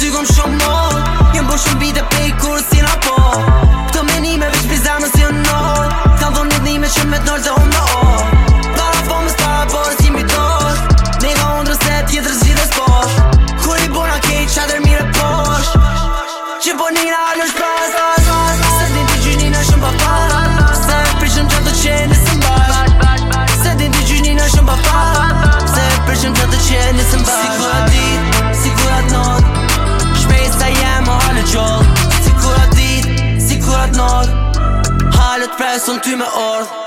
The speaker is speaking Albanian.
dy gëmë shumë mo Jëmë bërë shumë bide i kurë si në po Këto menime veç pizda në si në no Kanë dhonë një dhime që me të nërë dhe unë në o Para po më stara po dhe si mi dosh Ne ka unë drëse tjetër zhjithë s'po Kur i bona kej qatër mire posh Që po një në alë sëm ty me ardhë